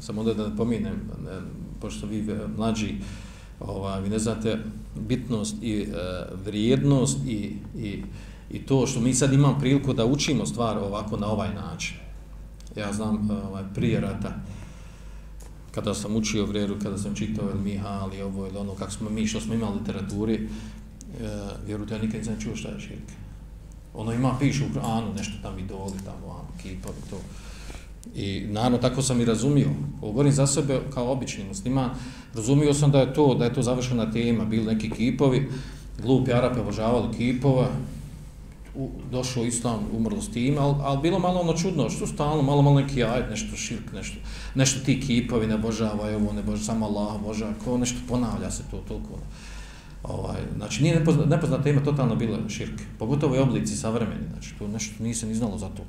samo da da napominem, pošto vi e, mlađi, ovaj, vi ne znate bitnost i e, vrijednost i, i, i to što mi sad imamo priliku da učimo stvar ovako na ovaj način. Ja znam e, ovaj, prije rata, kada sam učio vrijedu, kada sam čitao El Mihali, i ovo ili ono, kako smo mi, što smo imali literaturi, e, vjerujte, ja nikad nisam čuo šta je širka. Ono ima, piše u Kur'anu, nešto tam idoli, tamo, ono, kipovi, to. I naravno tako sam i razumio. Govorim za sebe kao obični musliman. Razumio sam da je to da je to završena tema, bili neki kipovi, glupi Arape obožavali kipova, u, došao islam, umrlo s tim, ali al bilo malo ono čudno, što stalno, malo malo neki ajed, nešto širk, nešto, nešto ti kipovi ne božavaju, ovo ne božavaju, samo Allah božava, ko nešto ponavlja se to toliko. Ono. Ovaj, znači, nije nepoznata, nepoznata tema totalno bila širk, pogotovo i oblici savremeni, znači, to nešto nisam ni znalo za to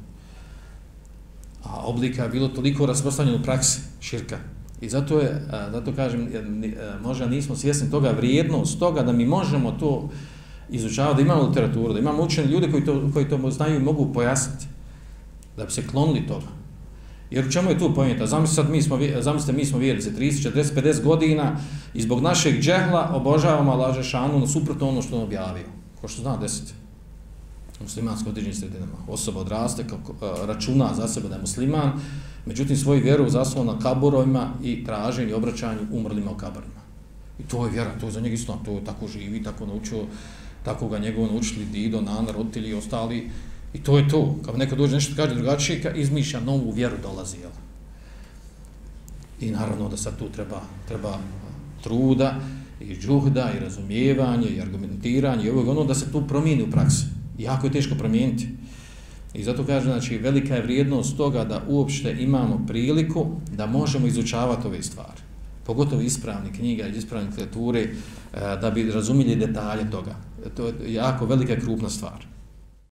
a oblika je bilo toliko rasprostranjeno u praksi širka. I zato je, zato kažem, možda nismo svjesni toga vrijednost toga da mi možemo to izučavati, da imamo literaturu, da imamo učene ljude koji to, koji to znaju i mogu pojasniti, da bi se klonili toga. Jer u čemu je tu pojenta? Zamislite, mi smo, zamislite, mi smo vjernice 30, 40, 50 godina i zbog našeg džehla obožavamo Allaže šanu na suprotno ono što on objavio. Ko što zna, desite muslimansko određenim sredinama. Osoba odraste, kako, e, računa za sebe da je musliman, međutim svoju vjeru zasnovao na kaborovima i traženju i obraćanju umrlima u kaborima. I to je vjera, to je za njeg isto, to je tako živi, tako naučio, tako ga njegovo naučili Dido, Nana, roditelji i ostali. I to je to. Kad neko dođe nešto kaže drugačije, ka izmišlja novu vjeru dolazi. Jel? I naravno da sad tu treba, treba truda i džuhda i razumijevanje i argumentiranje i ovog ono da se tu promijeni u praksi jako je teško promijeniti. I zato kažem, znači, velika je vrijednost toga da uopšte imamo priliku da možemo izučavati ove stvari. Pogotovo ispravni knjiga, ispravne literature, eh, da bi razumili detalje toga. To je jako velika krupna stvar.